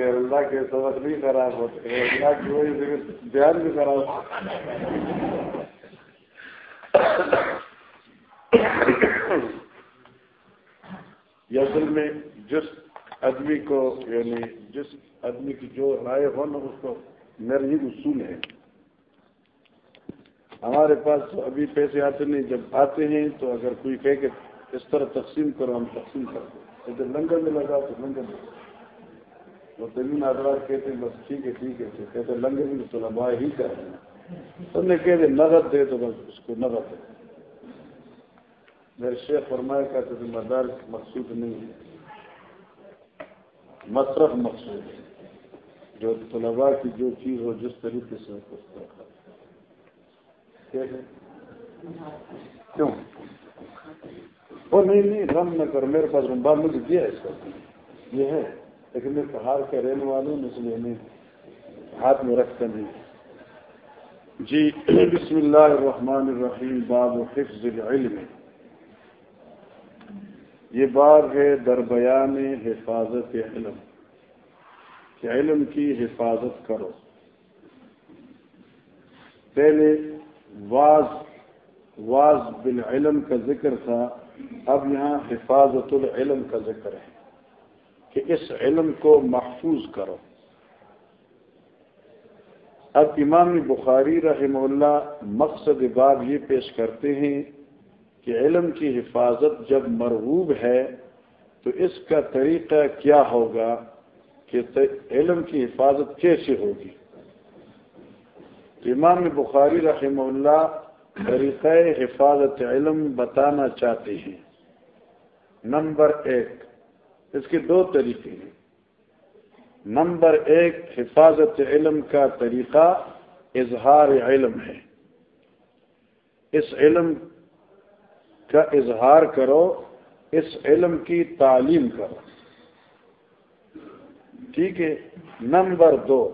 اللہ کے سبق بھی خراب ہوتے اللہ کی وجہ سے بیان بھی خراب یہ اصل میں جس آدمی کو یعنی جس آدمی کی جو رائے ہو نا، اس کو میرا یہ اصول ہے۔ ہمارے پاس ابھی پیسے آتے نہیں، جب آتے ہیں تو اگر کوئی کہے کہ اس طرح تقسیم کرو، ہم تقسیم کر دیں۔ جب لنگر میں لگا تو لنگر میں۔ وہ تمین آدرات کہتے ہیں، بس ٹھیک ہے ٹھیک ہے کہتے لنگر میں تو لمبا ہی کر رہے ہیں۔ سب نے کہتے نقد دے تو بس اس کو نقد دے۔ میرے شیخ فرمائے کا تو ذمہ دار مقصود نہیں ہے۔ مصرف مقصود ہے۔ جو طلبا کی جو چیز ہو، جس طریقے سے کیوں؟ وہ نہیں نہیں، غم نہ کر میرے پاس رمبا مجھے دیا اس کا یہ ہے، لیکن میں پہاڑ کے رہنے والوں نے اس لیے میں ہاتھ میں رکھتا نہیں۔ جی بسم اللہ الرحمن الرحیم، باب و حفظ العلم۔ یہ باب ہے دربیان حفاظت علم۔ کہ علم کی حفاظت کرو۔ پہلے واز واز بالعلم کا ذکر تھا، اب یہاں حفاظت العلم کا ذکر ہے کہ اس علم کو محفوظ کرو۔ اب امام بخاری رحمہ اللہ مقصد باب یہ پیش کرتے ہیں کہ علم کی حفاظت جب مرغوب ہے تو اس کا طریقہ کیا ہوگا کہ علم کی حفاظت کیسے ہوگی؟ امام بخاری رحمہ اللہ طریقہ حفاظت علم بتانا چاہتے ہیں۔ نمبر ایک، اس کے دو طریقے ہیں۔ نمبر ایک، حفاظت علم کا طریقہ اظہار علم ہے۔ اس علم کا اظہار کرو، اس علم کی تعلیم کرو۔ ٹھیک ہے؟ نمبر دو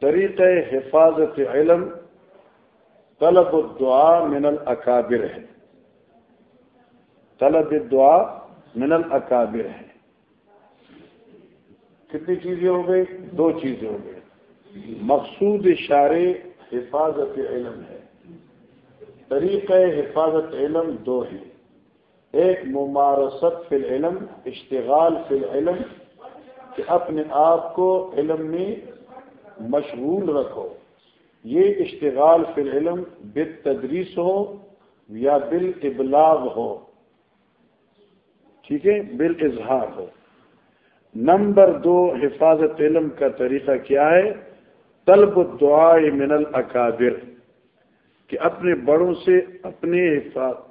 طریقہ حفاظت علم، طلب الدعا من الاکابر ہے۔ طلب الدعا من الاکابر ہے۔ کتنی چیزیں ہو گئی؟ دو چیزیں ہو گئی۔ مقصود اشارے حفاظت علم ہے۔ طریقہ حفاظت علم دو ہے ایک، ممارست فی العلم، اشتغال فی العلم، کہ اپنے آپ کو علم میں مشغول رکھو۔ یہ اشتغال فی العلم بال تدریس ہو یا بال ابلاغ ہو۔ ٹھیک ہے؟ بال اظہار ہو۔ نمبر دو، حفاظت علم کا طریقہ کیا ہے؟ طلب دعا من الاکابر، کہ اپنے بڑوں سے اپنے حفاظت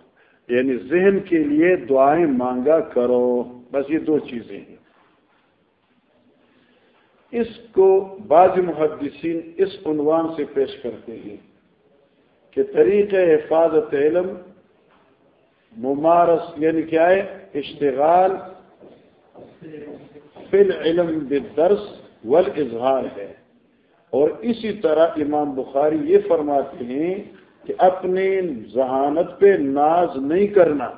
یعنی ذہن کے لیے دعائیں مانگا کرو۔ بس یہ دو چیزیں ہیں۔ اس کو بعض محدثین اس عنوان سے پیش کرتے ہیں کہ طریق حفاظت علم ممارس یعنی کیا ہے؟ اشتغال فل علم بالدرس والاظہار ہے۔ اور اسی طرح امام بخاری یہ فرماتے ہیں کہ اپنی ذہانت پہ ناز نہیں کرنا،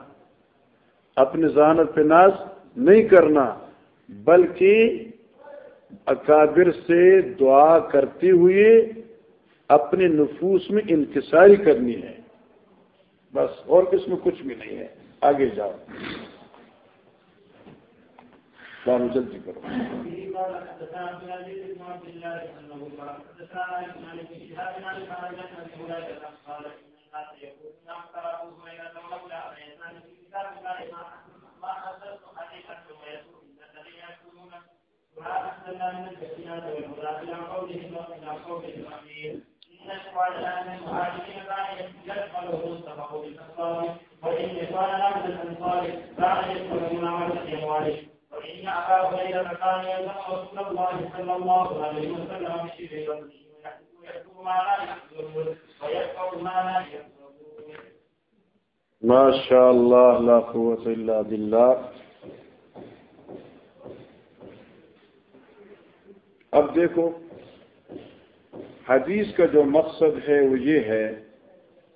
اپنی ذہانت پہ ناز نہیں کرنا، بلکہ اکابر سے دعا کرتے ہوئے اپنے نفوس میں انکساری کرنی ہے۔ بس اور اس میں کچھ بھی نہیں ہے۔ آگے جاؤ۔ بارو جلدی کرو۔ أنزلنا من البينات والهدى إلى قولهم وإلى إن المهاجرين كان وإن من الأنصار كان عمل وإن أبا هريرة كان يلزم رسول الله صلى الله عليه وسلم بشبه ويكتب ما لا ما لا ما شاء الله لا قوة إلا بالله. اب دیکھو، حدیث کا جو مقصد ہے وہ یہ ہے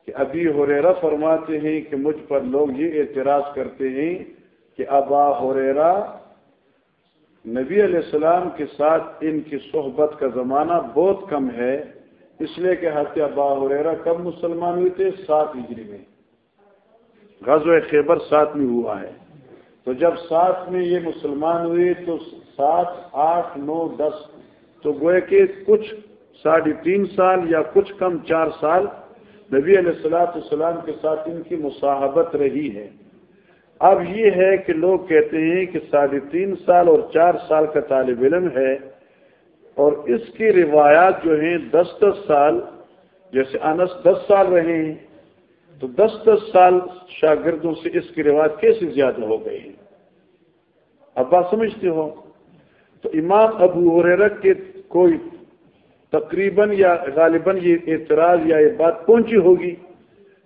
کہ ابھی ہریرا فرماتے ہیں کہ مجھ پر لوگ یہ اعتراض کرتے ہیں کہ ابا ہریرا نبی علیہ السلام کے ساتھ ان کی صحبت کا زمانہ بہت کم ہے، اس لیے کہ حضرت ابا ہریرا کب مسلمان ہوئے تھے، سات ہجری میں۔ غزو خیبر ساتھ میں ہوا ہے۔ تو جب سات میں یہ مسلمان ہوئے تو سات، آٹھ، نو، دس تو گوئے کہ کچھ ساڑھے تین سال یا کچھ کم چار سال نبی علیہ السلاۃ السلام کے ساتھ ان کی مصاحبت رہی ہے۔ اب یہ ہے کہ لوگ کہتے ہیں کہ ساڑھے تین سال اور چار سال کا طالب علم ہے اور اس کی روایات جو ہیں دس دس سال، جیسے انس دس سال رہے ہیں، تو دس دس سال شاگردوں سے اس کی روایت کیسے زیادہ ہو گئی ہیں اب بات سمجھتے ہو؟ تو امام ابو حریرت کے کوئی تقریباً یا غالباً یہ اعتراض یا یہ بات پہنچی ہوگی۔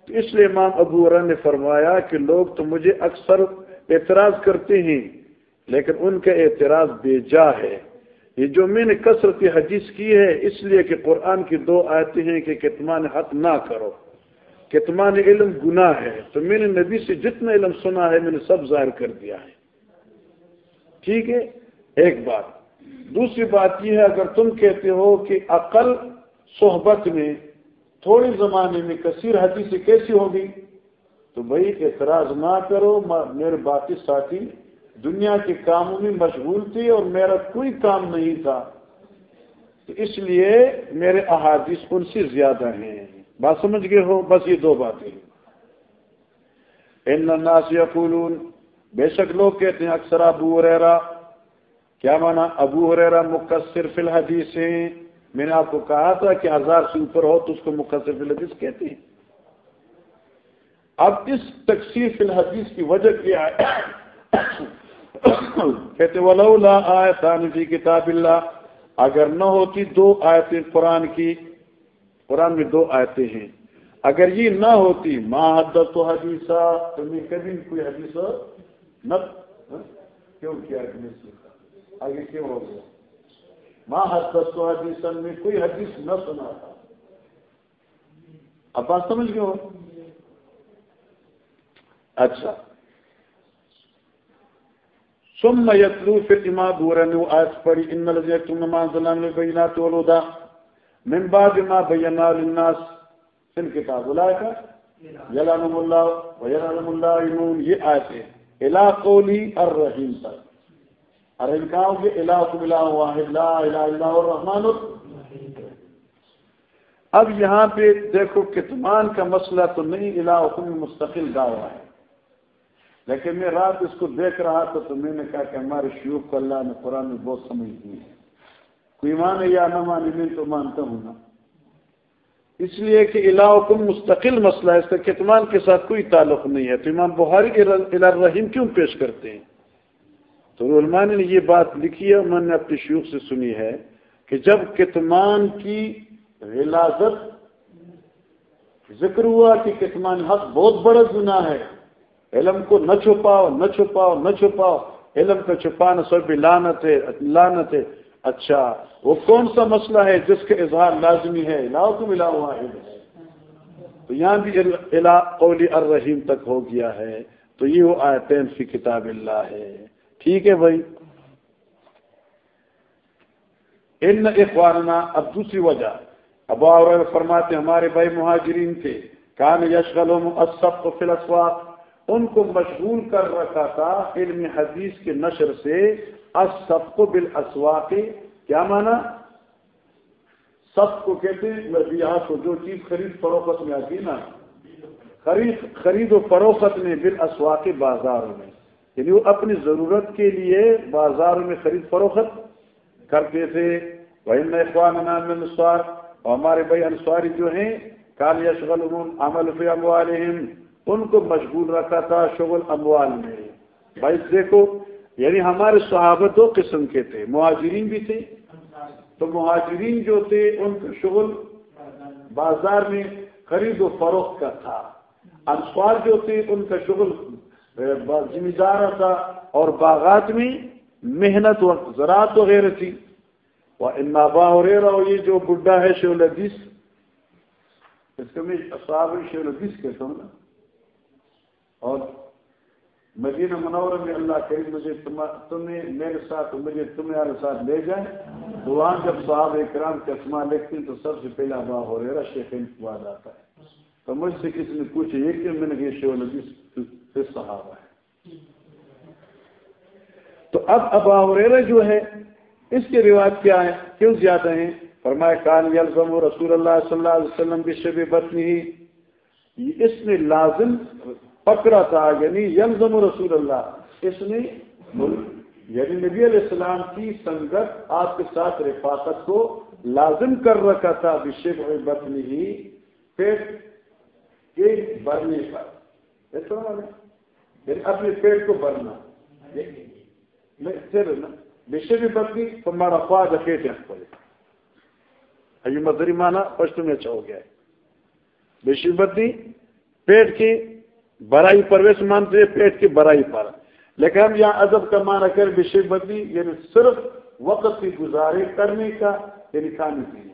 تو اس لیے امام ابو ورا نے فرمایا کہ لوگ تو مجھے اکثر اعتراض کرتے ہیں، لیکن ان کا اعتراض بے جا ہے۔ یہ جو میں نے کثرت حدیث کی ہے، اس لیے کہ قرآن کی دو آیتیں ہیں کہ کتمان حق نہ کرو، کتمان علم گناہ ہے۔ تو میں نے نبی سے جتنا علم سنا ہے، میں نے سب ظاہر کر دیا ہے۔ ٹھیک ہے؟ ایک بات۔ دوسری بات یہ ہے، اگر تم کہتے ہو کہ عقل صحبت میں تھوڑے زمانے میں کثیر حدیث کیسی ہوگی تو بھائی اعتراض نہ کرو میرے باقی ساتھی دنیا کے کاموں میں مشغول تھے اور میرا کوئی کام نہیں تھا۔ تو اس لیے میرے احادیث ان سے زیادہ ہیں۔ بات سمجھ گئے ہو؟ بس یہ دو باتیں ان الناس یقولون، بے شک لوگ کہتے ہیں اکثر ابو ریرا کیا مانا ابو ریرا مقصر فی الحدیث ہیں؟ میں نے آپ کو کہا تھا کہ ہزار سے اوپر ہو تو اس کو مقصر فی الحدیث کہتے ہیں۔ اب اس تقسیم فی الحدیث کی وجہ کیا ہے؟ کہتے ولولا آیتان فی کتاب اللہ۔ اگر نہ ہوتی دو آیتیں قرآن کی، قرآن میں دو آیتیں ہیں۔ اگر یہ نہ ہوتی ماں حدت تو حدیثہ تو میں کبھی کوئی حدیث نہ ہاں؟ کیوں کیا آگے کیوں ہو گیا؟ ماں حدت تو حدیث میں کوئی حدیث نہ سنا تھا اب بات سمجھ گئے ہو؟ اچھا۔ ثم يتلو في الإمام بورن وآيات فري إن الذين يكتمون ما أنزلنا من البينات والهدى۔ من بعد ما بينا للناس۔ في الكتاب، أولئك يلعنهم الله ويلعنهم اللائمون۔ یہ آیتیں الى قولی الرحیم تک الرحیم کہا ہوگی الہکم الہ واحد لا الہ الا الرحمن اب یہاں پہ دیکھو کتمان کا مسئلہ تو نہیں الہکم مستقل دعویٰ ہے۔ لیکن میں رات اس کو دیکھ رہا تھا تو میں نے کہا کہ ہمارے شیوخ کو اللہ نے قرآن میں بہت سمجھ دی ہے۔ کوئی مانے یا نہ مانے میں تو مانتا ہوں نا۔ اس لیے کہ الہکم مستقل مسئلہ ہے، اس کا کتمان کے ساتھ کوئی تعلق نہیں ہے۔ تو امام بخاری الرحیم کیوں پیش کرتے ہیں؟ تو علماء نے یہ بات لکھی ہے میں نے اپنی شیوخ سے سنی ہے کہ جب کتمان کی غلازت ذکر ہوا کہ کتمان حق بہت بڑا گناہ ہے، علم کو نہ چھپاؤ نہ چھپاؤ نہ چھپاؤ، علم کو چھپانا سب لانت ہے لانت ہے۔ اچھا وہ کون سا مسئلہ ہے جس کا اظہار لازمی ہے؟ علاؤ کو ملا ہوا ہے تو یہاں بھی قولی الرحیم تک ہو گیا ہے۔ تو یہ وہ آیتین فی کتاب اللہ ہے۔ ٹھیک ہے بھائی۔ ان اخواننا، اب دوسری وجہ۔ اب اور فرماتے ہمارے بھائی مہاجرین تھے۔ کان یشغلهم السبق فی الاسواق۔ ان کو مشغول کر رکھا تھا علم حدیث کے نشر سے۔ سب کو بال کیا مانا؟ سب کو کہتے ہیں کو، جو چیز خرید فروخت میں آتی نا۔ خرید خرید و فروخت میں بال بازار میں۔ یعنی وہ اپنی ضرورت کے لیے بازار میں خرید فروخت کرتے تھے۔ وہ اخوان انسوار اور ہمارے بھائی انسواری جو ہیں کال یشغل عمل فی اموالہم ان کو مشغول رکھا تھا شغل اموال میں۔ بھائی دیکھو یعنی ہمارے صحابہ دو قسم کے تھے، مہاجرین بھی تھے۔ تو مہاجرین جو تھے، ان کا شغل بازار میں خرید و فروخت کا تھا۔ انسوار جو تھے، ان کا شغل ذمہ دار تھا اور باغات میں محنت و زراعت وغیرہ تھی وہ ان باہر یہ جو بڈھا ہے شیول حدیث اس کو میں صحاب شیر الحدیث کہتا ہوں نا۔ اور مدینہ منورہ میں اللہ کہ مجھے تمہیں میرے ساتھ، مجھے تمہارے ساتھ لے جائیں۔ تو وہاں جب صحاب اکرام کے اسما لکھتے ہیں تو سب سے پہلا با ہو رہا شیخ آتا ہے۔ تو مجھ سے کسی نے پوچھا، یہ کہ میں نے یہ شیو الحدیث سے صحابہ ہے۔ تو اب ابا ہریرا جو ہے، اس کے رواج کیا ہے؟ کیوں زیادہ ہیں؟ فرمائے کان یلزم رسول اللہ صلی اللہ علیہ وسلم کی شب بطنی۔ ہی اس نے لازم پکڑا تھا یعنی یلزم رسول اللہ۔ اس نے یعنی نبی علیہ السلام کی سنگت، آپ کے ساتھ رفاقت کو لازم کر رکھا تھا بشب بطنی۔ ہی پیٹ کے بھرنے پر۔ یعنی اپنے پیٹ کو بھرنا۔ بشب بطنی تمہارا خواج اکیٹے پڑے یہ مدری مانا پشتو میں اچھا ہو گیا ہے۔ بشبتی پیٹ کی برائی پرویش مانتے پیٹ کی برائی پر۔ لیکن ہم یہاں ادب کا مانا کر بشبتی یعنی صرف وقت کی گزارے کرنے کا یعنی کھانے پینے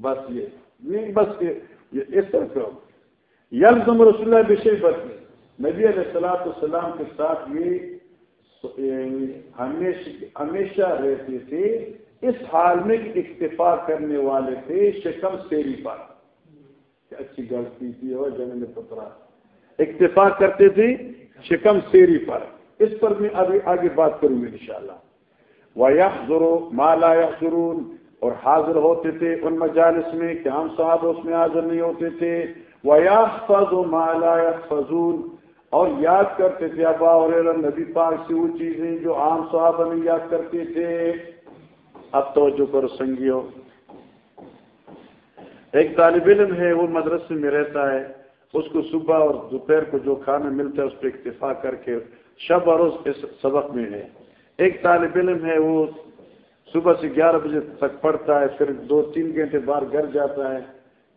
بس یہ۔ بس اس طرح سے یلزم رسول اللہ بشبتی نبی علیہ السلاۃ السلام کے ساتھ یہ ہمیشہ رہتے تھے، اس حال میں اکتفا کرنے والے تھے شکم سیری پر۔ اچھی غلطی تھی اور جنگ پترا اکتفا کرتے تھے شکم سیری پر۔ اس پر میں ابھی آگے بات کروں گی انشاءاللہ۔ وہ یک ضرو مالا ضرور اور حاضر ہوتے تھے ان مجالس میں کہ ہم صاحب اس میں حاضر نہیں ہوتے تھے۔ وہ یا فض و مالا فضول اور یاد کرتے تھے ابا اور نبی پاک سے وہ چیزیں جو عام صحابہ نہیں یاد کرتے تھے۔ اب توجہ کرو سنگیو ایک طالب علم ہے، وہ مدرسے میں رہتا ہے۔ اس کو صبح اور دوپہر کو جو کھانا ملتا ہے اس پہ اکتفا کر کے شب اور اس سبق میں ہے۔ ایک طالب علم ہے، وہ صبح سے گیارہ بجے تک پڑھتا ہے، پھر دو تین گھنٹے بعد گھر جاتا ہے۔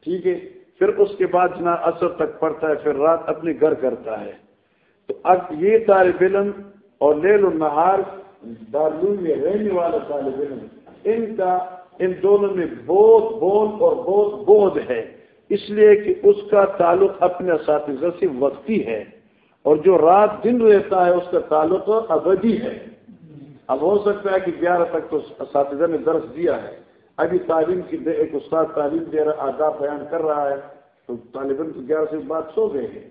ٹھیک ہے؟ پھر اس کے بعد جنا اثر تک پڑھتا ہے، پھر رات اپنے گھر کرتا ہے۔ تو اب یہ طالب علم اور لیل النہار، دارالعلوم میں رہنے والا طالب علم، ان کا، ان دونوں میں بہت بول اور بہت بودھ ہے۔ اس لیے کہ اس کا تعلق اپنے اساتذہ سے وقتی ہے اور جو رات دن رہتا ہے، اس کا تعلق ابدی ہے۔ اب ہو سکتا ہے کہ گیارہ تک تو اساتذہ نے درس دیا ہے۔ ابھی تعلیم کی ایک استاد تعلیم دے رہا آداب بیان کر رہا ہے۔ تو طالب علم گیارہ سے بعد سو گئے ہیں۔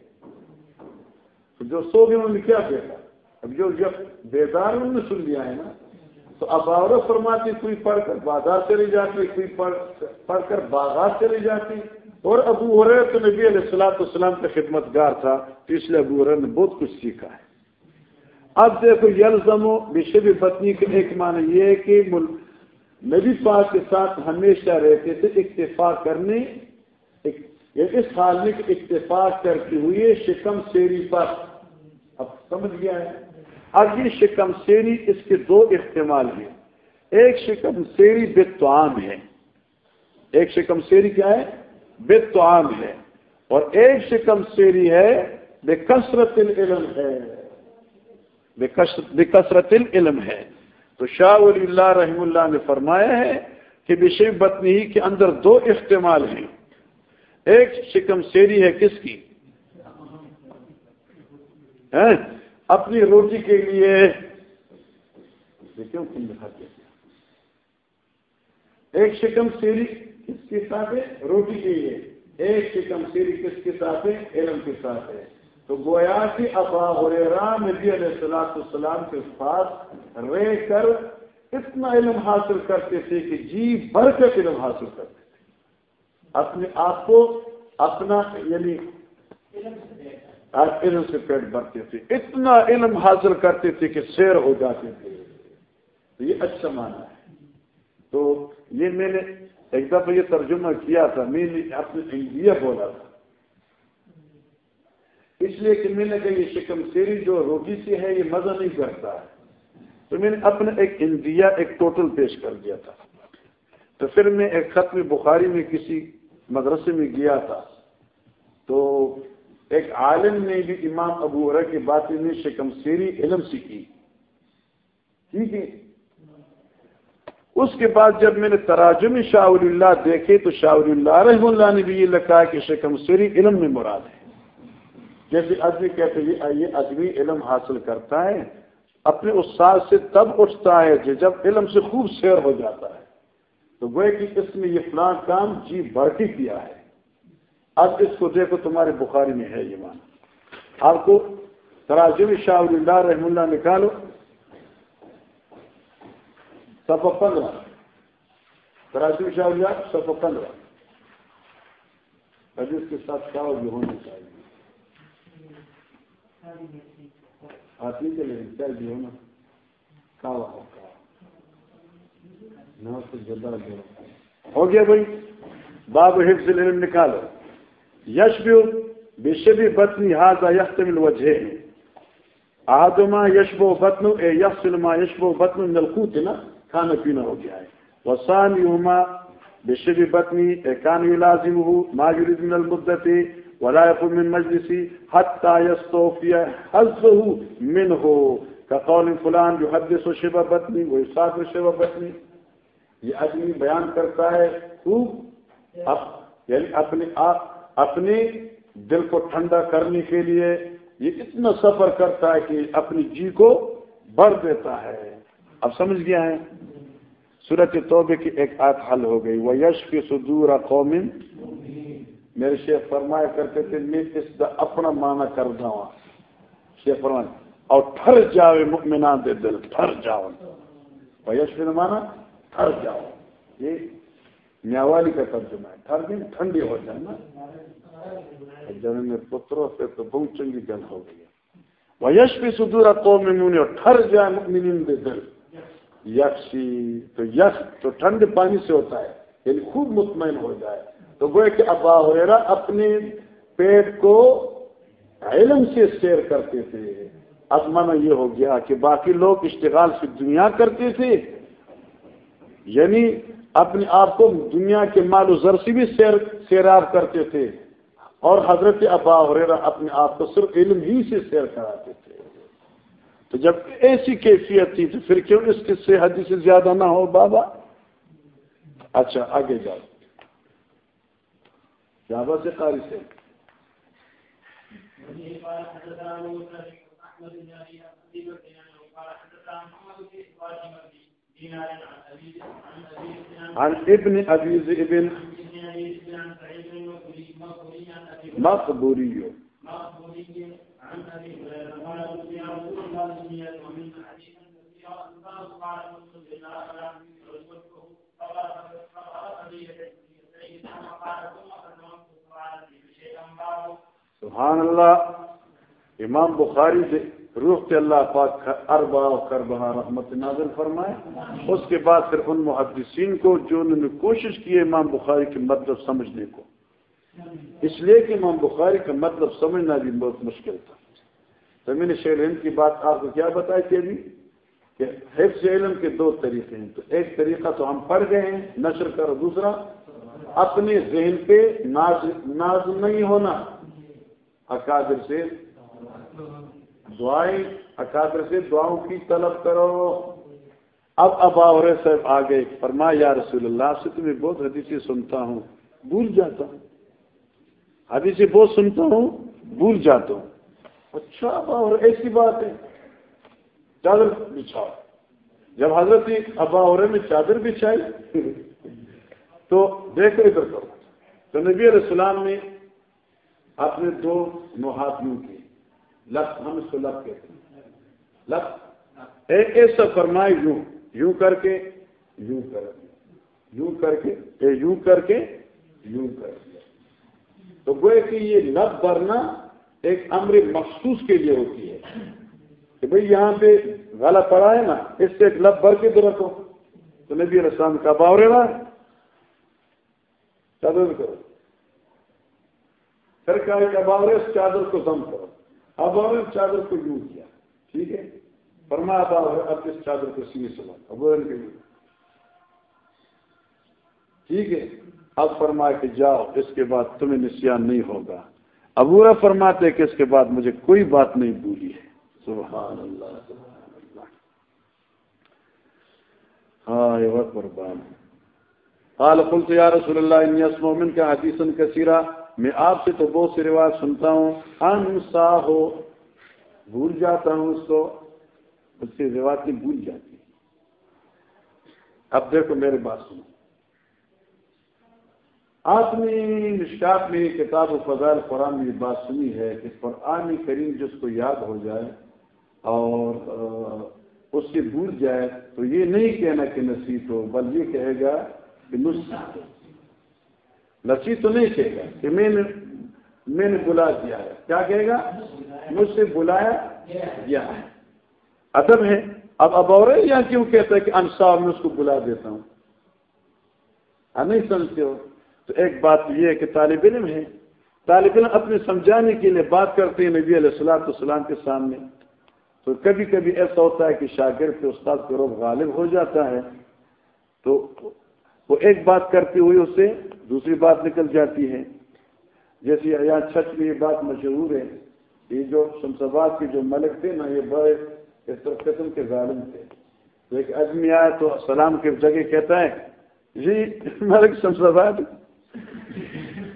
تو جو سو گئے انہوں نے کیا دیکھا اب جو جب بیدار انہوں نے سن لیا ہے نا، تو اب اور فرماتی کوئی پڑھ کر بازار چلی جاتی کوئی پڑھ کر باغات چلی جاتی اور ابو ہو رہے تو نبی علیہ السلاۃ السلام کا خدمت گار تھا، تو اس لیے ابو ہر نے بہت کچھ سیکھا ہے۔ اب دیکھو یلزم و بشب پتنی کا ایک معنی یہ ہے کہ نبی پاک کے ساتھ ہمیشہ رہتے تھے، اکتفا کرنے یعنی اس حال میں اتفاق کرتے ہوئے شکم سیری پر اب سمجھ گیا ہے؟ اب یہ شکم سیری اس کے دو استعمال ہیں۔ ایک شکم سیری بے ہے۔ ایک شکم سیری کیا ہے؟ بے عام ہے۔ اور ایک شکم سیری ہے، بے کثرت العلم ہے۔ بے کثرت العلم ہے۔ تو شاہ ولی اللہ رحم اللہ نے فرمایا ہے کہ بشیب بطنی کے اندر دو استعمال ہیں۔ ایک شکم سیری ہے کس کی؟ اپنی روٹی کے لیے۔ ایک شکم سیری کس کے ساتھ ہے؟ روٹی کے لیے۔ ایک شکم سیری کس کے ساتھ ہے؟ علم کے ساتھ ہے۔ تو گویا کہ ابا رام نبی علیہ السلاط السلام کے پاس رہ کر اتنا علم حاصل کرتے تھے کہ جی بھر کر علم حاصل کرتے تھے۔ اپنے آپ کو اپنا یعنی علم سے پیٹ بھرتے تھے۔ اتنا علم حاصل کرتے تھے کہ شیر ہو جاتے تھے۔ تو یہ اچھا مانا ہے۔ تو یہ میں نے ایک دفعہ یہ ترجمہ کیا تھا۔ میں نے اپنے یہ بولا تھا۔ اس لیے کہ میں نے کہا یہ شکم سیری جو روٹی سے ہے، یہ مزہ نہیں کرتا ہے۔ تو میں نے اپنا ایک انڈیا ایک ٹوٹل پیش کر دیا تھا۔ تو پھر میں ایک ختم بخاری میں کسی مدرسے میں گیا تھا۔ تو ایک عالم نے بھی امام ابو ارا کی باتیں میں شکم سیری علم سیکھی ٹھیک ہے۔ اس کے بعد جب میں نے تراجم شاہ اللہ دیکھے تو شاہ اللہ رحم اللہ نے بھی یہ لکھا کہ شکم سری علم میں مراد ہے۔ جیسے آدمی کہتے ہیں، یہ آدمی علم حاصل کرتا ہے، اپنے استاد سے تب اٹھتا ہے جب علم سے خوب سیر ہو جاتا ہے۔ تو وہ کہ اس میں یہ فلاں کام جی بڑھ کے کیا ہے۔ اب اس کو دیکھو، تمہارے بخاری میں ہے یہ مان آپ کو تراجم شاہ اللہ رحم اللہ نکالو۔ سفا پندرہ۔ تراجم شاہ اللہ سفا پندرہ۔ حدیث کے ساتھ کیا بھی ہونا چاہیے آتی کے لیے چل بھی ہونا کاوا ہو ہو گیا بھائی باب حفظ العلم نکالو یش بھی بے شبی بتنی ہاضا یختمل وجہ آدما یشب و بتن اے یسلما یشب و نا کھانا پینا ہو گیا ہے وسان یوما بے شبی بتنی اے کان ہو ما یرید من المدت ولا يقوم من مجلسی حتى يستوفي حظه منه. كقول فلان يحدث شبه بطني ويسافر شبه بطني. یہ آدمی بیان کرتا ہے خوب یعنی اپنے اپنے دل کو ٹھنڈا کرنے کے لیے یہ اتنا سفر کرتا ہے کہ اپنی جی کو بڑھ دیتا ہے۔ اب سمجھ گیا ہے؟ سورت توبے کی ایک آت حل ہو گئی۔ وہ یش کے سدور قوم میرے شیخ فرمایا کرتے تھے، میں اس کا اپنا معنی کر دوں ہاں۔ شیخ فرمایا، اور ٹھر جاوے مؤمنان دے دل، ٹھر جاؤ وہ یش مانا ٹھر جاؤ یہ میاوالی کا ترجمہ ہے۔ ٹھر دن ٹھنڈی ہو جائے نا۔ جن میں پتروں سے تو بہت چنگی گل ہو گئی وہ یش بھی سدورا تو میں ٹھر جائے مؤمنین دے دل۔ یکسی تو یخ تو ٹھنڈ پانی سے ہوتا ہے یعنی خوب مطمئن ہو جائے۔ تو وہ کہ ابا ہوا اپنے پیٹ کو علم سے سیر کرتے تھے۔ اب مانا یہ ہو گیا کہ باقی لوگ اشتغال سے دنیا کرتے تھے۔ یعنی اپنے آپ کو دنیا کے مال و زر سے بھی سیر، سیراب کرتے تھے۔ اور حضرت ابا ہریرا اپنے آپ کو صرف علم ہی سے سیر کراتے تھے۔ تو جب ایسی کیفیت تھی تو پھر کیوں اس کس سے حدیث سے زیادہ نہ ہو بابا؟ اچھا آگے جاؤ۔ جابا سے قاری سے عن ابن ابي ذئب مقبوري عن ابي قال يا رسول الله ومن حديث قال سبحان اللہ، امام بخاری سے روح کے اللہ پاک اربا کربہ رحمت نازل فرمائے۔ اس کے بعد پھر ان محدثین کو جو انہوں نے کوشش کی امام بخاری کے مطلب سمجھنے کو۔ اس لیے کہ امام بخاری کا مطلب سمجھنا بھی بہت مشکل تھا۔ تو میں نے شیر ہند کی بات آپ کو کیا بتائی تھی ابھی؟ کہ حفظ علم کے دو طریقے ہیں۔ تو ایک طریقہ تو ہم پڑھ گئے ہیں، نشر کر دوسرا اپنے ذہن پہ ناز ناز نہیں ہونا۔ اکادر سے دعائیں، اکادر سے دعاؤں کی طلب کرو۔ اب ابا اور صاحب آ گئے فرما یا رسول اللہ، سے تمہیں بہت حدیثیں سنتا ہوں، بھول جاتا ہوں۔ حدیثیں بہت سنتا ہوں، بھول جاتا ہوں۔ اچھا ابا اور ایسی بات ہے، چادر بچھاؤ۔ جب حضرت ابا اور میں چادر بچھائی تو دیکھو ادھر کرو تو نبی علیہ السلام نے اپنے دو نوہات یوں کی لفظ، ہم اس کو لفظ کہتے ہیں۔ لفظ۔ ایک ایسا فرمائے یوں یوں کر کے، یوں کر کے۔ یوں کر کے، اے یوں کر کے، یوں کر کے۔ تو گوئے کہ یہ لب بھرنا ایک امر مخصوص کے لیے ہوتی ہے۔ کہ بھئی یہاں پہ غلہ پڑا ہے نا، اس سے ایک لب بھر کے تو رکھو۔ تو نبی علیہ السلام کا باورے ہے۔ چادر کرو۔ پھر کہا کہ اب اس چادر کو دم کرو۔ اب اور چادر کو یوں کیا۔ ٹھیک ہے؟ فرما اب اب اس چادر کو سینے سے بند اب کے لیے۔ ٹھیک ہے؟ اب فرما کہ جاؤ، اس کے بعد تمہیں نسیان نہیں ہوگا۔ ابورا فرماتے کہ اس کے بعد مجھے کوئی بات نہیں بھولی ہے۔ سبحان اللہ ہاں یہ وقت قربان قال قلت یا رسول اللہ انی اسمع من کا حدیثا کثیرہ میں آپ سے تو بہت سی روایت سنتا ہوں. انسا ہو بھول جاتا ہوں اس کو. اس سے روایت نہیں، بھول جاتی. اب دیکھو میرے بات سنو. آپ نے مشکات میں کتاب و فضائل قرآن میں یہ بات سنی ہے کہ قرآن کریم جس کو یاد ہو جائے اور اس سے بھول جائے تو یہ نہیں کہنا کہ نصیحت ہو، بل یہ کہے گا کہ تو نہیں کہے گا کہ میں نے میں نے بلا دیا ہے۔ کیا کہے گا؟ مجھ سے بلایا گیا ہے۔ ادب ہے۔ اب اب اور یا کیوں کہتا ہے کہ انصاف میں اس کو بلا دیتا ہوں؟ ہاں نہیں سمجھتے ہو؟ تو ایک بات یہ ہے کہ طالب علم ہے طالب علم اپنے سمجھانے کے لیے بات کرتے ہیں نبی علیہ السلام السلام کے سامنے۔ تو کبھی کبھی ایسا ہوتا ہے کہ شاگرد کے استاد کے روب غالب ہو جاتا ہے۔ تو وہ ایک بات کرتے ہوئے اس سے دوسری بات نکل جاتی ہے۔ جیسے یہاں چھٹ میں یہ بات مشہور ہے، یہ جو شمسباد کے جو ملک تھے نا، یہ بڑے اس طرح قسم کے ظالم تھے۔ تو ایک آدمی آیا تو سلام کے جگہ کہتا ہے جی ملک شمسباد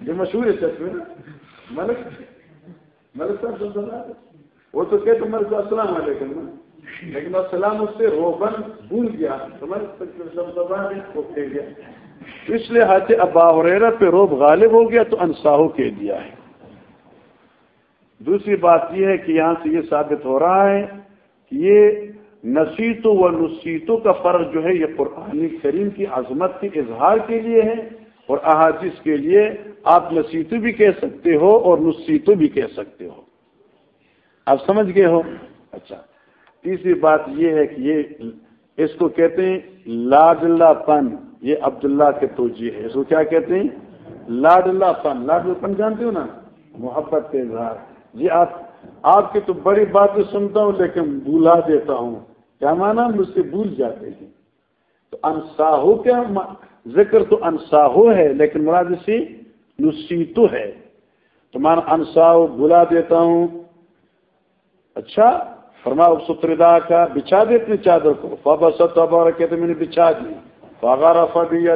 یہ مشہور ہے سچ میں ملک ملک صاحب شمسباد وہ تو کہتے میرے کو السلام علیکم۔ لیکن السلام اس سے روبن بھول گیا گیا اس لیے ابا حریرا پہ روب غالب ہو گیا تو انساہو کہہ دیا ہے۔ دوسری بات یہ ہے کہ یہاں سے یہ ثابت ہو رہا ہے کہ یہ نصیتوں و نصیتوں کا فرق جو ہے، یہ قرآن کریم کی عظمت کے اظہار کے لیے ہے اور احادیث کے لیے آپ نصیتو بھی کہہ سکتے ہو اور نصیتو بھی کہہ سکتے ہو۔ آپ سمجھ گئے ہو؟ اچھا۔ تیسری بات یہ ہے کہ یہ اس کو کہتے ہیں لاڈ اللہ پن یہ عبداللہ کے توجہ ہے۔ اس کو کیا کہتے ہیں؟ لاڈ اللہ پن لاڈ اللہ پن جانتے ہو نا؟ محبت کے اظہار۔ جی آپ آپ کی تو بڑی باتیں سنتا ہوں لیکن بھولا دیتا ہوں۔ کیا مانا مجھ سے بھول جاتے ہیں۔ تو انساہو کیا ذکر تو انساہو ہے لیکن مراد سی نسیتو ہے۔ تو مانا انساہو بھلا دیتا ہوں۔ اچھا فرما ستردا کا بچھا دے اپنی چادر کو۔ فابا ستبار کہتے میں نے بچھا دی فاغار فبی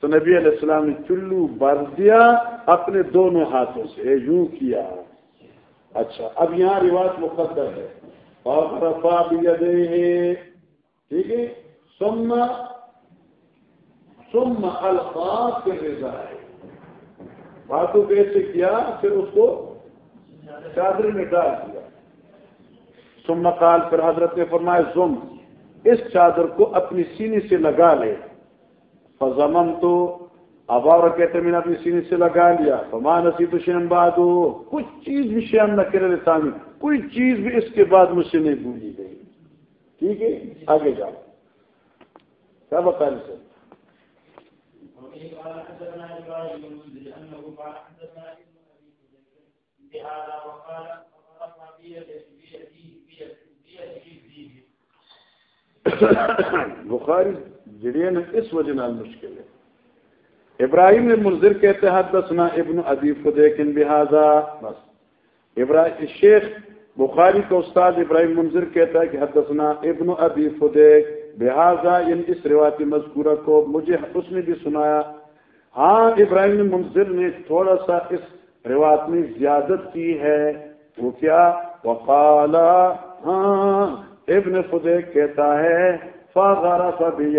تو نبی علیہ السلام نے چلو بر دیا اپنے دونوں ہاتھوں سے۔ یوں کیا۔ اچھا اب یہاں رواج مقدر ہے۔ فاغار ٹھیک ہے؟ سم سم الفاظ کے رضا ہے باتوں کو ایسے کیا، پھر اس کو چادر میں ڈال دیا۔ سم مکال پھر حضرت نے فرمایا، زم، اس چادر کو اپنی سینے سے لگا لے۔ فضمن تو اباور کہتے میں نے اپنی سینے سے لگا لیا۔ فما نسی تو شیم باد کچھ چیز بھی شیم نہ کرے سامنے۔ کوئی چیز بھی اس کے بعد مجھ سے نہیں بھولی گئی۔ ٹھیک ہے؟ آگے جاؤ۔ کیا بتا رہے سر بخاری جڑیے نا، اس وجہ نال مشکل ہے۔ ابراہیم نے منظر کہتے حد دسنا ابن ادیب کو دیکھن لہٰذا بس۔ ابراہیم شیخ بخاری کا استاد ابراہیم منظر کہتا ہے کہ حد دسنا ابن ادیب کو دیکھ ان یعنی اس روایتی مذکورہ کو مجھے اس نے بھی سنایا۔ ہاں ابراہیم منظر نے تھوڑا سا اس روایت میں زیادت کی ہے۔ وہ کیا؟ وقال ہاں ابن فدے کہتا ہے فاغارا فا بھی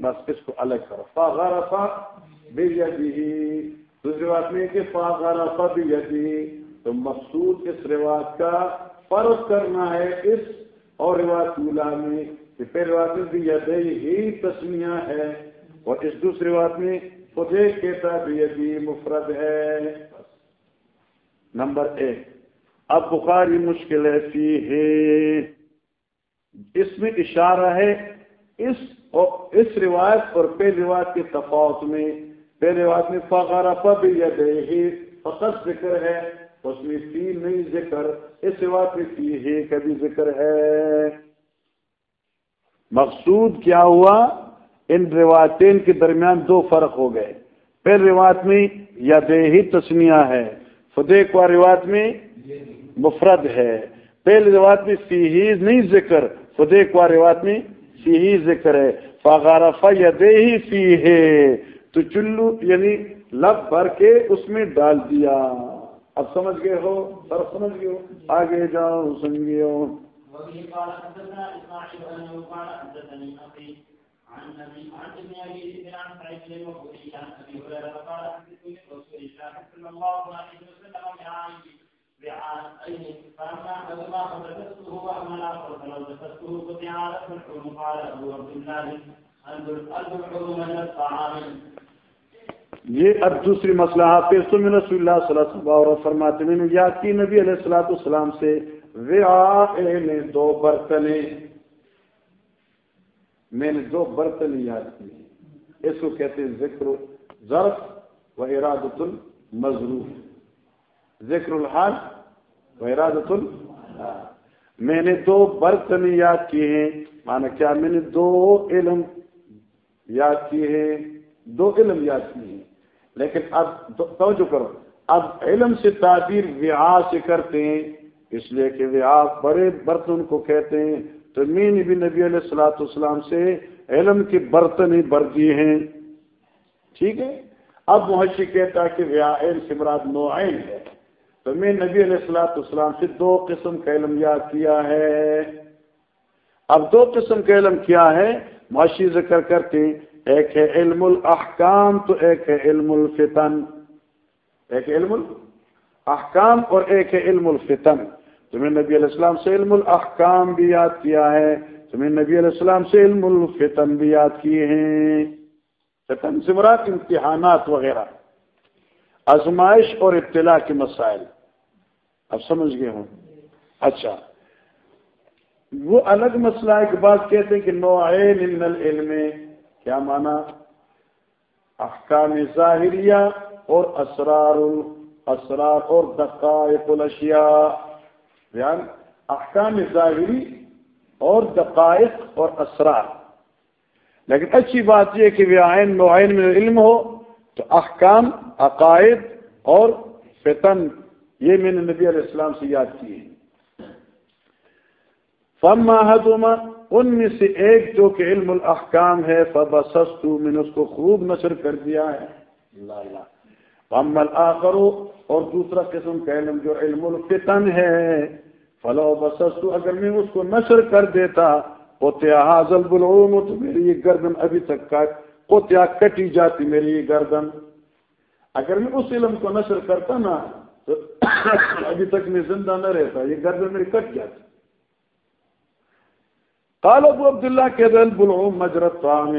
بس اس کو الگ کرو فاغارا فا بھی دوسری بات میں کہ فاغارا فا بھی تو مقصود اس رواج کا فرض کرنا ہے اس اور رواج اولا میں کہ پہلے رواج میں بھی ہی تسمیاں ہے اور اس دوسری بات میں خدے کہتا بھی مفرد ہے۔ نمبر ایک۔ اب بخاری مشکل ہے ہے۔ اس میں اشارہ ہے، اس اس روایت اور پہ روایت کے تفاوت میں پہ روایت میں فغارہ پب یا فقط ذکر ہے، اس میں فی نہیں ذکر، اس روایت میں فی ہے، کبھی ذکر ہے۔ مقصود کیا ہوا؟ ان روایتین کے درمیان دو فرق ہو گئے۔ پہل روایت میں یا دے ہی تسمیہ ہے فدے کو روایت میں مفرد ہے۔ پہلے روایت میں فی نہیں ذکر فدے کو روایت میں سی ذکر ہے۔ فغارف دے ہی فی ہے تو چلو یعنی لب بھر کے اس میں ڈال دیا۔ اب سمجھ گئے ہو؟ سر سمجھ گئے ہو؟ آگے جاؤ، سمجھ گئے ہو؟ عن فلو قطع الحلم قال عبد الله یہ اب دوسری مسئلہ حافظ تو رسول اللہ صلی اللہ علیہ وسلم اور فرماتے میں نے یاد کی نبی علیہ السلاۃ السلام سے وعائن دو برتنیں۔ میں نے دو برتن یاد کیے اس کو کہتے ہیں ذکر، ظرف و ارادت المضروف ذکر الحال و ارادت ال میں نے دو برتن یاد کیے ہیں۔ مانا کیا؟ میں نے دو علم یاد کیے ہیں۔ دو علم یاد کیے ہیں۔ لیکن اب توجہ کرو۔ اب علم سے تعبیر وعا سے کرتے ہیں۔ اس لیے کہ وعا بڑے برتن کو کہتے ہیں۔ تو مین بھی نبی علیہ السلاۃ السلام سے علم کے برتن ہی بر دیے ہیں۔ ٹھیک ہے؟ اب محشی کہتا کہ ویائن سمراد نوعین ہے۔ تو میں نبی علیہ السلاۃ السلام سے دو قسم کا علم یاد کیا ہے۔ اب دو قسم کا علم کیا ہے؟ معاشی ذکر کرتے ایک ہے علم الاحکام تو ایک ہے علم الفتن۔ ایک علم الاحکام اور ایک ہے علم الفتن۔ تمہیں نبی علیہ السلام سے علم الاحکام بھی یاد کیا ہے۔ تمہیں نبی علیہ السلام سے علم الفتن بھی یاد کیے ہیں۔ فتن مراد امتحانات وغیرہ۔ آزمائش اور ابتلا کے مسائل۔ اب سمجھ گئے ہوں۔ اچھا۔ وہ الگ مسئلہ ایک بات کہتے ہیں کہ نوعین العلم، کیا مانا احکام ظاہریہ اور اسرار اسرار اور دقائق الاشیاء۔ بیان؟ احکام ظاہری اور دقائق اور اسرار۔ لیکن اچھی بات یہ کہ وہ آئین نوعین میں علم ہو، تو احکام، عقائد اور فتن یہ میں نے نبی علیہ السلام سے یاد کیے فما حدما ان میں سے ایک جو کہ علم الاحکام ہے فبا سستو میں نے اس کو خوب نشر کر دیا ہے۔ اللہ اللہ فم الآخر اور دوسرا قسم کا علم جو علم الفتن ہے فلو بسس اگر میں اس کو نشر کر دیتا کوتیا حاضل بلوم تو میری یہ گردن ابھی تک کوتیا کٹی جاتی میری یہ گردن۔ اگر میں اس علم کو نشر کرتا نا تو ابھی تک میں زندہ نہ رہتا، یہ گردن میری کٹ جاتی قال ابو عبداللہ کے دل بلوم مجرت طعام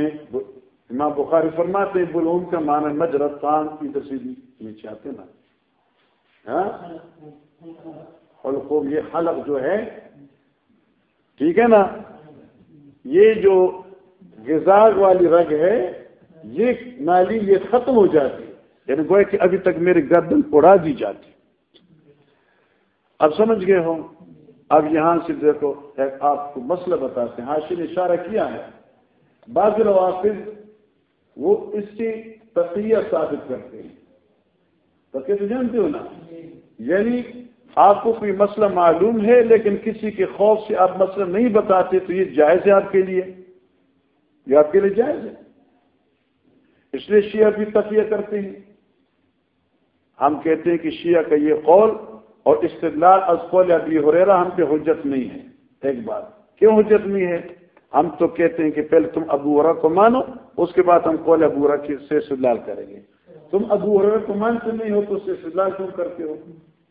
امام بخاری فرماتے ہیں بلوم کا معنی مجرت طعام ادھر سے بھی نیچے آتے نا ہاں؟ حلقوم یہ حلق جو ہے، ٹھیک ہے نا؟ یہ جو غذا والی رگ ہے، یہ نالی یہ ختم ہو جاتی۔ یعنی گوئے کہ ابھی تک میری گردن اڑا دی جاتی۔ اب سمجھ گئے ہوں۔ اب یہاں سے دیکھو، ایک آپ کو مسئلہ بتاتے ہیں۔ حاشی نے اشارہ کیا ہے۔ بعض روافظ وہ اس کی تقیہ ثابت کرتے ہیں۔ تقیہ تو جانتے ہو نا؟ یعنی آپ کو کوئی مسئلہ معلوم ہے لیکن کسی کے خوف سے آپ مسئلہ نہیں بتاتے تو یہ جائز ہے آپ کے لیے؟ یہ آپ کے لیے جائز ہے۔ اس لیے شیعہ بھی تفیہ کرتے ہیں۔ ہم کہتے ہیں کہ شیعہ کا یہ قول اور استدلال از قول ابھی ہو ہم پہ حجت نہیں ہے۔ ایک بات، کیوں حجت نہیں ہے؟ ہم تو کہتے ہیں کہ پہلے تم ابو ورا کو مانو، اس کے بعد ہم قول ابو ورا سے استدلال کریں گے۔ تم ابو ورا کو مانتے نہیں ہو تو اس سے استدلال کیوں کرتے ہو؟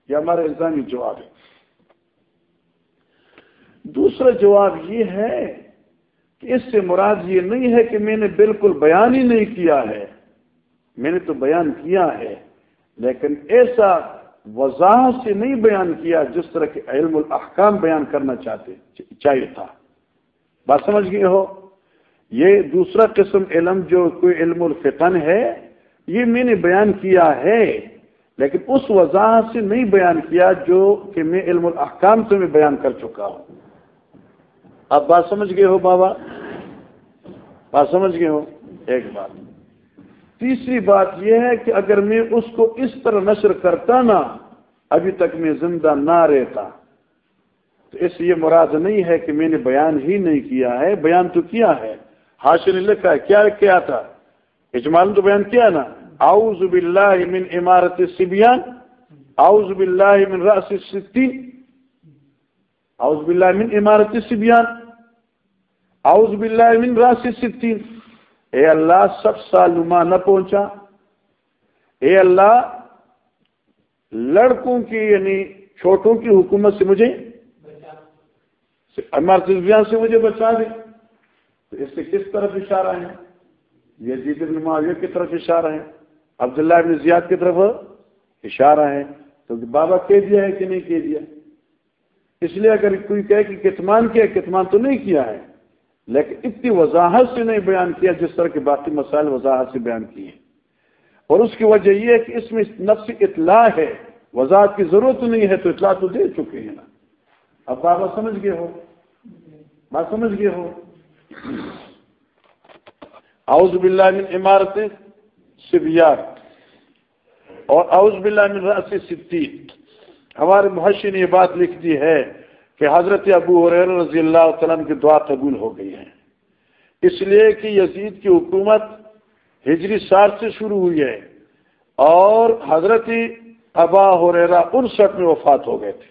یہ ہمارا الزامی جواب ہے۔ دوسرا جواب یہ ہے کہ اس سے مراد یہ نہیں ہے کہ میں نے بالکل بیان ہی نہیں کیا ہے۔ میں نے تو بیان کیا ہے، لیکن ایسا وضاحت سے نہیں بیان کیا جس طرح کے علم الاحکام بیان کرنا چاہتے چاہیے تھا۔ بات سمجھ گئے ہو؟ یہ دوسرا قسم علم جو کوئی علم الفقن ہے، یہ میں نے بیان کیا ہے، لیکن اس وضاحت سے نہیں بیان کیا جو کہ میں علم الاحکام سے میں بیان کر چکا ہوں۔ آپ بات سمجھ گئے ہو بابا؟ بات سمجھ گئے ہو؟ ایک بات۔ تیسری بات یہ ہے کہ اگر میں اس کو اس طرح نشر کرتا نا، ابھی تک میں زندہ نہ رہتا۔ تو اس یہ مراد نہیں ہے کہ میں نے بیان ہی نہیں کیا ہے۔ بیان تو کیا ہے؟ حاصل لکھا ہے، کیا کیا تھا؟ اجمال تو بیان کیا نا۔ اعوذ باللہ من عمارت سبیان اعوذ باللہ من رأس الستین۔ اعوذ باللہ من عمارت سبیان اعوذ باللہ من رأس الستین۔ اے اللہ سب سال نما نہ پہنچا۔ اے اللہ لڑکوں کی یعنی چھوٹوں کی حکومت سے مجھے عمارت سے مجھے بچا دے۔ تو اس سے کس طرف اشارہ ہے یہ جید معاویہ کی طرف اشارہ ہے عبداللہ ابن زیاد کی طرف اشارہ ہے تو بابا کہہ دیا ہے کہ نہیں کہہ دیا؟ اس لیے اگر کوئی کہے کہ کتمان کیا کتمان تو نہیں کیا ہے۔ لیکن اتنی وضاحت سے نہیں بیان کیا جس طرح کے باقی مسائل وضاحت سے بیان کیے اور اس کی وجہ یہ ہے کہ اس میں نفس اطلاع ہے۔ وضاحت کی ضرورت نہیں ہے تو اطلاع تو دے چکے ہیں نا۔ اب بابا سمجھ گئے ہو۔ بات سمجھ گئے ہو۔ اعوذ باللہ من عمارت سبیات۔ اور اعوذ باللہ من رأس ستی ہمارے محشی نے یہ بات لکھ دی ہے۔ کہ حضرت ابو عریر رضی اللہ تعالیٰ کی دعا قبول ہو گئی ہے۔ اس لیے کہ یزید کی حکومت ہجری سال سے شروع ہوئی ہے اور حضرت ابا ہریرا انسٹھ میں وفات ہو گئے تھے۔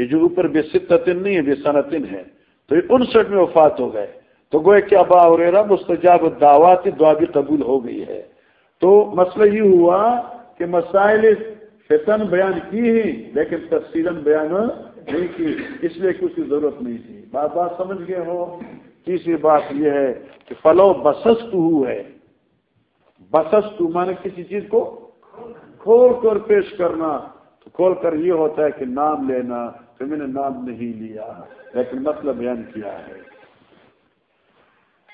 یہ جو اوپر بے ستن نہیں ہے، بے صنعتن ہے، تو یہ انسٹھ میں وفات ہو گئے۔ تو گوئے کہ ابا ہریرا مستجاب دعوات دعا بھی قبول ہو گئی ہے۔ تو مسئلہ یہ ہوا کہ مسائل فتن بیان کی ہی لیکن تفصیل بیان نہیں کی، اس لیے کہ اس کی ضرورت نہیں تھی۔ بات بات سمجھ گئے ہو؟ تیسری بات یہ ہے کہ فلو بسست ہے۔ بسست مانے کسی چیز کو کھول کر پیش کرنا۔ تو کھول کر یہ ہوتا ہے کہ نام لینا، تو میں نے نام نہیں لیا۔ لیکن مسئلہ بیان کیا ہے۔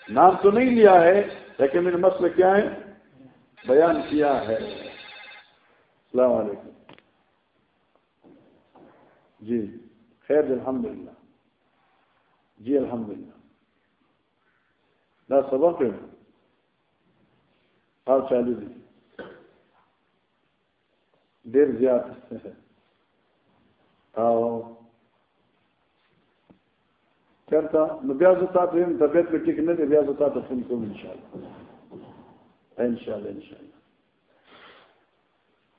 نام تو نہیں لیا ہے، لیکن میں نے مسئلہ کیا ہے؟ بیان کیا ہے۔ السلام علیکم۔ جی خیر الحمد للہ جی الحمد للہ نہ سبق ہے آپ چالو دی دیر زیادہ آؤ۔ کرتا بیاض ہوتا تو طبیعت میں ٹھیک نہیں بیاض ہوتا تو فون کو ان شاء اللہ ان شاء اللہ ان شاء اللہ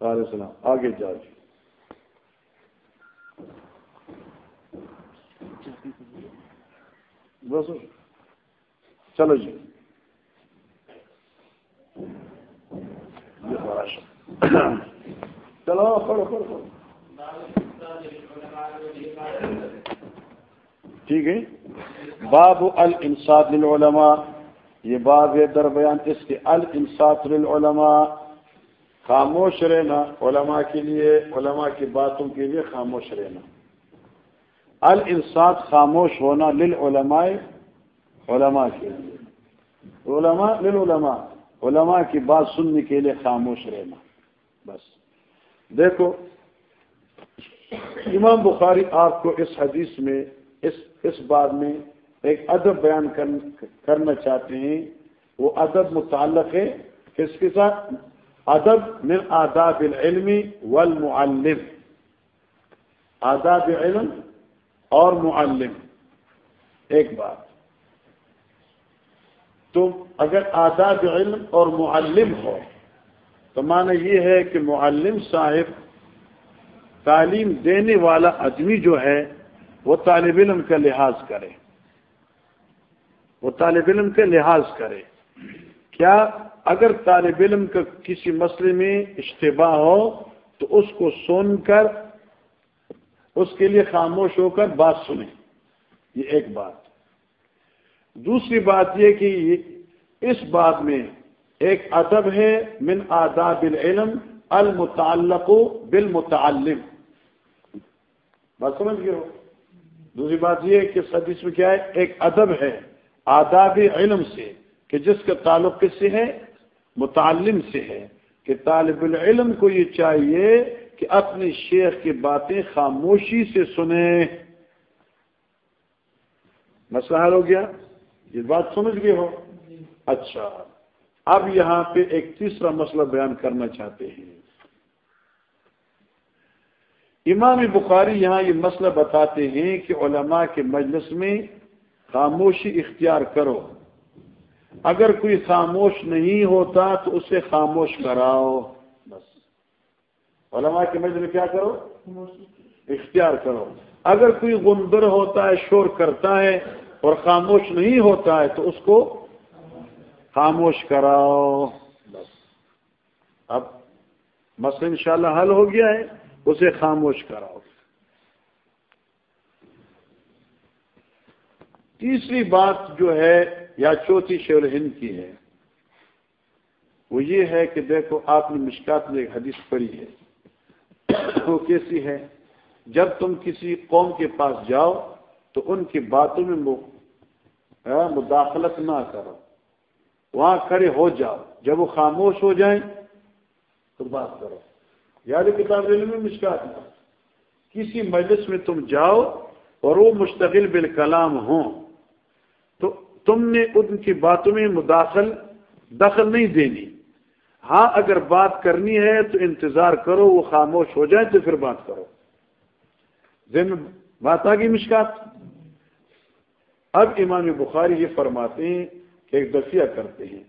وعلیکم السلام، آگے جاؤ جی۔ بس۔ چلو جی۔ چلو پڑھو پڑھو ٹھیک ہے۔ باب الانصات للعلماء۔ یہ باب ہے در بیان اس کے۔ الانصات للعلماء۔ خاموش رہنا، علماء کے لیے، علماء کی باتوں کے لیے خاموش رہنا۔ الانصات خاموش ہونا للعلماء، علماء کے لیے۔ علماء، للعلماء۔ علماء کی بات سننے کے لیے خاموش رہنا۔ بس۔ دیکھو، امام بخاری آپ کو اس حدیث میں، اس اس بات میں ایک ادب بیان کرنا چاہتے ہیں۔ وہ ادب متعلق ہے۔ کس کے ساتھ ادب من آداب العلم والمعلم۔ آداب علم اور معلم۔ ایک بات۔ تو اگر آداب علم اور معلم ہو، تو معنی یہ ہے کہ معلم صاحب تعلیم دینے والا آدمی جو ہے، وہ طالب علم کا لحاظ کرے۔ وہ طالب علم کا لحاظ کرے۔ کیا اگر طالب علم کا کسی مسئلے میں اشتباہ ہو تو اس کو سن کر اس کے لیے خاموش ہو کر بات سنیں۔ یہ ایک بات۔ دوسری بات یہ کہ اس بات میں ایک ادب ہے، من آداب العلم المتعلق بالمتعلم۔ بات سمجھ گئے ہو؟ دوسری بات یہ کہ حدیث میں کیا ہے؟ ایک ادب ہے، آداب علم سے، کہ جس کا تعلق کس سے ہے؟ متعلم سے ہے کہ طالب العلم کو یہ چاہیے کہ اپنے شیخ کی باتیں خاموشی سے سنیں۔ مسئلہ حل ہو گیا؟ یہ بات سمجھ گئے ہو؟ اچھا۔ اب یہاں پہ ایک تیسرا مسئلہ بیان کرنا چاہتے ہیں۔ امام بخاری یہاں یہ مسئلہ بتاتے ہیں کہ علماء کے مجلس میں خاموشی اختیار کرو۔ اگر کوئی خاموش نہیں ہوتا تو اسے خاموش کراؤ۔ بس۔ علماء کے مجلس میں کیا کرو؟ اختیار کرو۔ اگر کوئی غندر ہوتا ہے، شور کرتا ہے اور خاموش نہیں ہوتا ہے تو اس کو خاموش کراؤ۔ بس۔ اب مسئلہ انشاءاللہ حل ہو گیا ہے۔ اسے خاموش کراؤ۔ تیسری بات جو ہے یا چوتھی شیر ہند کی ہے۔ وہ یہ ہے کہ دیکھو، آپ نے مشکات میں ایک حدیث پڑھی ہے۔ وہ کیسی ہے؟ جب تم کسی قوم کے پاس جاؤ تو ان کی باتوں میں مداخلت نہ کرو۔ وہاں کھڑے ہو جاؤ۔ جب وہ خاموش ہو جائیں تو بات کرو۔ یاد کتاب علم مشکات میں؟ کسی مجلس میں تم جاؤ اور وہ مستقل بالکلام ہوں۔ تم نے ان کی باتوں میں مداخل دخل نہیں دینی۔ ہاں اگر بات کرنی ہے تو انتظار کرو، وہ خاموش ہو جائے تو پھر بات کرو۔ ذہن بات آ گئی مشکات؟ اب امام بخاری یہ فرماتے ہیں کہ ایک دفیہ کرتے ہیں۔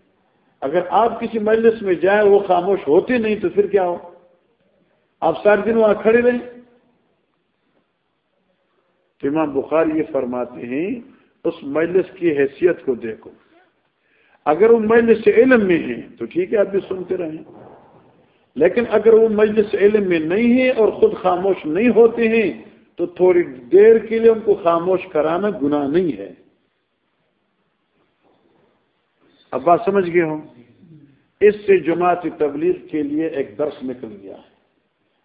اگر آپ کسی مجلس میں جائیں، وہ خاموش ہوتے نہیں تو پھر کیا ہو؟ آپ سارے دن وہاں کھڑے رہیں۔ امام بخاری یہ فرماتے ہیں اس مجلس کی حیثیت کو دیکھو۔ اگر وہ مجلس علم میں ہیں تو ٹھیک ہے، آپ بھی سنتے رہیں۔ لیکن اگر وہ مجلس علم میں نہیں ہے اور خود خاموش نہیں ہوتے ہیں، تو تھوڑی دیر کے لیے ان کو خاموش کرانا گناہ نہیں ہے۔ اب بات سمجھ گئے ہوں؟ اس سے جماعت تبلیغ کے لیے ایک درس نکل گیا ہے۔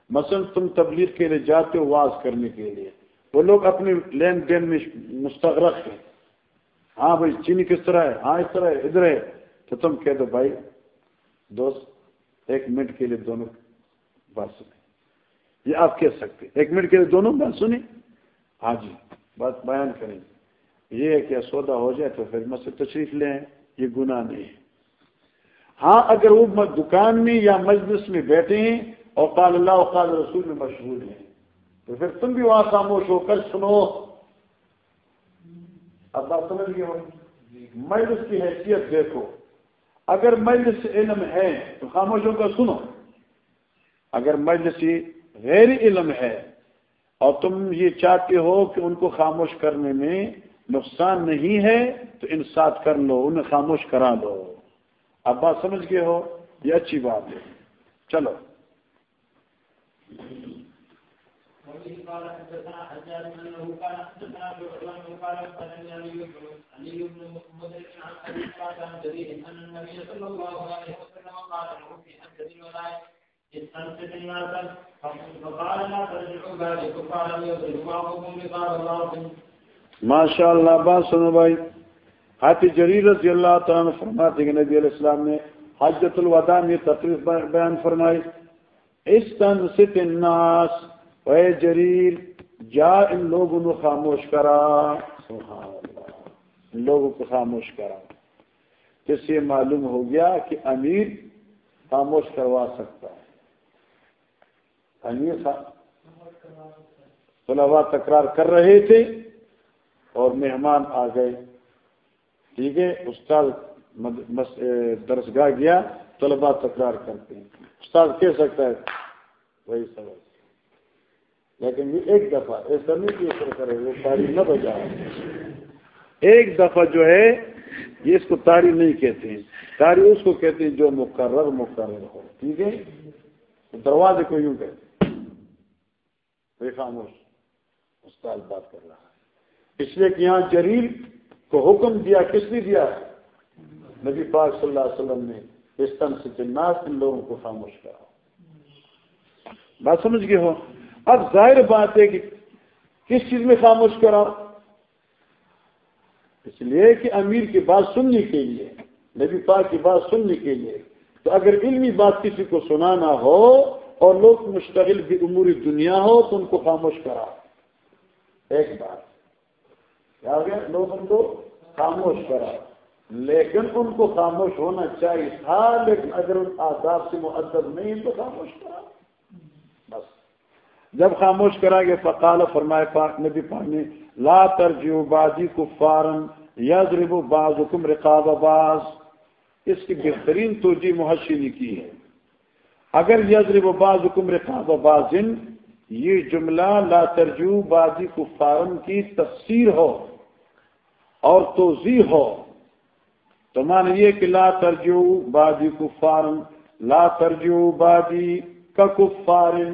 مثلا تم تبلیغ کے لیے جاتے ہو، واز کرنے کے لیے۔ وہ لوگ اپنے لین دین میں مستغرق ہیں۔ ہاں بھائی، چینی کس طرح ہے؟ ہاں اس طرح ہے، ادھر ہے۔ تو تم کہہ دو بھائی، دوست، ایک منٹ کے لیے دونوں بات سنیں۔ یہ آپ کہہ سکتے ایک منٹ کے لیے دونوں بات سنیں۔ ہاں جی بات بیان کریں۔ یہ ہے کہ سودا ہو جائے تو پھر میں سے تشریف لیں۔ یہ گناہ نہیں ہے۔ ہاں اگر وہ دکان میں یا مجلس میں بیٹھے ہیں اور قال اللہ قال رسول میں مشہور ہیں، تو پھر تم بھی وہاں خاموش ہو کر سنو۔ اب بات سمجھ گئے ہو مجلس کی حیثیت دیکھو۔ اگر مجلس علم ہے تو خاموش ہو کر سنو۔ اگر مجلس غیر علم ہے اور تم یہ چاہتے ہو کہ ان کو خاموش کرنے میں نقصان نہیں ہے، تو انصاف کر لو، انہیں خاموش کرا دو۔ اب بات سمجھ گئے ہو؟ یہ اچھی بات ہے۔ چلو۔ وبه قال حدثنا حجاج انه قال حدثنا بعضهم قال حدثني علي بن مدرك عن ابي قال عن جرير ان النبي صلى الله عليه وسلم قال له في حجه الولايه استنصت الناس فقال لا ترجعوا بعد فقال يضرب بعضكم بقال الله. ما شاء اللہ بات سنو بھائی. حافظ جریر رضی اللہ تعالیٰ فرماتے ہیں نبی علیہ السلام نے حجت الوداع میں تقریب بیان فرمائی، اس استنصت الناس اے جریر جا ان لوگوں کو خاموش کرا۔ ان لوگوں کو خاموش کرا۔ جس سے معلوم ہو گیا کہ امیر خاموش کروا سکتا ہے۔ امیر طلبا تکرار کر رہے تھے اور مہمان آ گئے۔ ٹھیک ہے، استاد درسگاہ گیا طلبا تکرار کرتے ہیں۔ استاد کہہ سکتا ہے، وہی سبق لیکن یہ ایک دفعہ ایسا نہیں کہ اثر کرے، وہ تاری نہ بجا۔ ایک دفعہ جو ہے، یہ اس کو تاری نہیں کہتے ہیں۔ تاری اس کو کہتے ہیں جو مقرر مقرر ہو۔ ٹھیک ہے؟ دروازے کو یوں کہتے ہیں۔ خاموش۔ استاد بات کر رہا ہے۔ اس لیے کہ یہاں جریل کو حکم دیا، کس نے دیا؟ نبی پاک صلی اللہ علیہ وسلم نے۔ اس طرح سے جنات ان لوگوں کو خاموش کرا بات سمجھ گئے ہو؟ اب ظاہر بات ہے کہ کس چیز میں خاموش کرا؟ اس لیے کہ امیر کی بات سننے کے لیے، نبی پاک کی بات سننے کے لیے۔ تو اگر علمی بات کسی کو سنانا ہو اور لوگ مشتغل کی عموری دنیا ہو تو ان کو خاموش کرا۔ ایک بات۔ کیا گیا؟ لوگوں کو خاموش کرا۔ لیکن ان کو خاموش ہونا چاہیے تھا، لیکن اگر ان آداب سے معدب نہیں، تو خاموش کرا۔ جب خاموش کرا گے فقال، فرمائے پاک نبی پاک نے لا ترجیو بازی کو فارن یز ربو باز حکم رقاب باز اس کی بہترین توجہ محشی نے کی ہے۔ اگر یز رب حکم رقاب بازن یہ جملہ لا ترجیو بازی کو فارن کی تفسیر ہو اور توضیح ہو، تو مان یہ کہ لا ترجو بادی کفارن لا ترجو بادی کا کفارن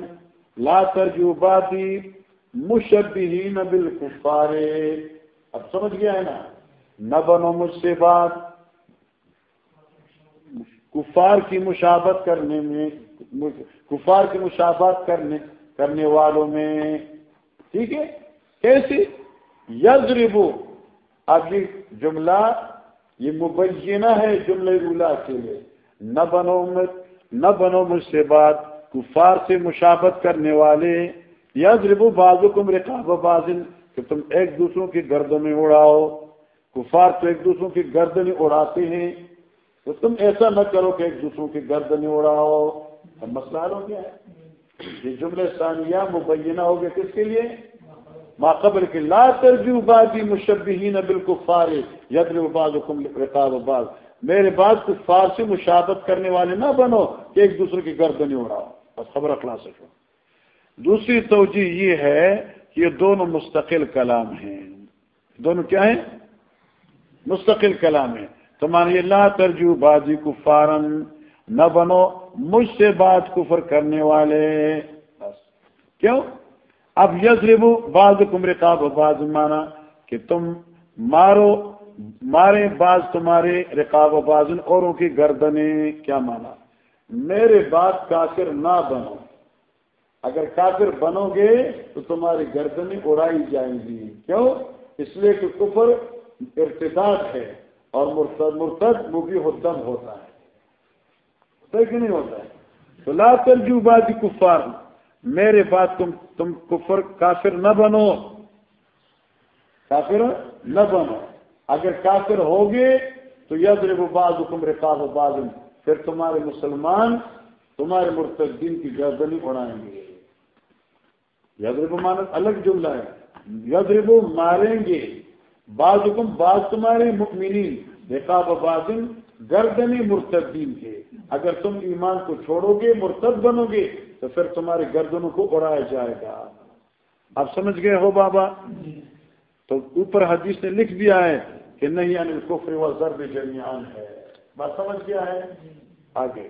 لا ترجو بادی مشبہین بالکفار. اب سمجھ گیا ہے نا؟ نہ بنو مجھ سے بات. کفار کی مشابت کرنے میں، کفار کی مشابت کرنے کرنے والوں میں، ٹھیک ہے؟ کیسے یزربو اب یہ جملہ، یہ مبینہ ہے جملہ اولا کے لیے. نہ بنو نہ بنو مجھ سے بات. کفار سے مشابت کرنے والے یا ضرب بازو کم رقاب بازن کہ تم ایک دوسروں کی گردنیں اڑاؤ۔ کفار تو ایک دوسروں کی گردنیں اڑاتے ہیں۔ تو تم ایسا نہ کرو کہ ایک دوسروں کی گردنیں اڑاؤ۔ مسئلہ ہو گیا۔ ہے یہ جملے ثانیہ مبینہ ہو گئے کس کے لیے؟ قبل کی لا ترجیح بازی مشبہین بالکفار یدر باز حکم رقاب باز میرے بعد کفار سے مشابت کرنے والے نہ بنو کہ ایک دوسرے کی گرد نہیں اڑاؤ۔ بس خبر اخلا سکو دوسری توجہ یہ ہے کہ یہ دونوں مستقل کلام ہیں۔ دونوں کیا ہیں؟ مستقل کلام ہیں۔ تو مانیے لا ترجو بازی کفارن، نہ بنو، مجھ سے بات کفر کرنے والے۔ بس۔ کیوں؟ اب یزربو بعض کم رقاب بعض مانا کہ تم مارو، مارے، بعض تمہارے رقاب و بازن اوروں کی گردنیں۔ کیا مانا میرے بات کافر نہ بنو۔ اگر کافر بنو گے تو تمہاری گردنیں اڑائی جائیں گی۔ کیوں؟ اس لیے کہ کفر ارتداد ہے اور مرتد مرتد وہ بھی حدم ہوتا ہے۔ کہ نہیں ہوتا ہے؟ تو لا ترجو بازی کفار۔ میرے بات تم تم کفر کافر نہ بنو۔ کافر نہ بنو۔ اگر کافر ہوگے تو یاد رب حکم رقاب و پھر تمہارے مسلمان تمہارے مرتدین کی گردنی اڑائیں گے۔ یدرب مانت الگ جملہ ہے۔ یدرب ماریں گے۔ بعض حکم بعض تمہارے مکمنین رقاب بازن گردنی مرتدین کے۔ اگر تم ایمان کو چھوڑو گے، مرتد بنو گے، تو پھر تمہارے گردنوں کو اڑایا جائے گا۔ آپ سمجھ گئے ہو بابا؟ تو اوپر حدیث نے لکھ دیا ہے کہ نہیں یعنی انل کفر و ضرب جمیان ہے۔ بات سمجھ گیا ہے؟ آگے۔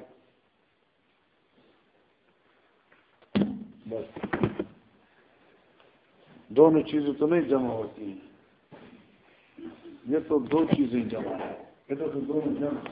بس۔ دونوں چیزیں تو نہیں جمع ہوتی ہیں۔ یہ تو دو چیزیں جمع ہیں۔ یہ تو دونوں جمع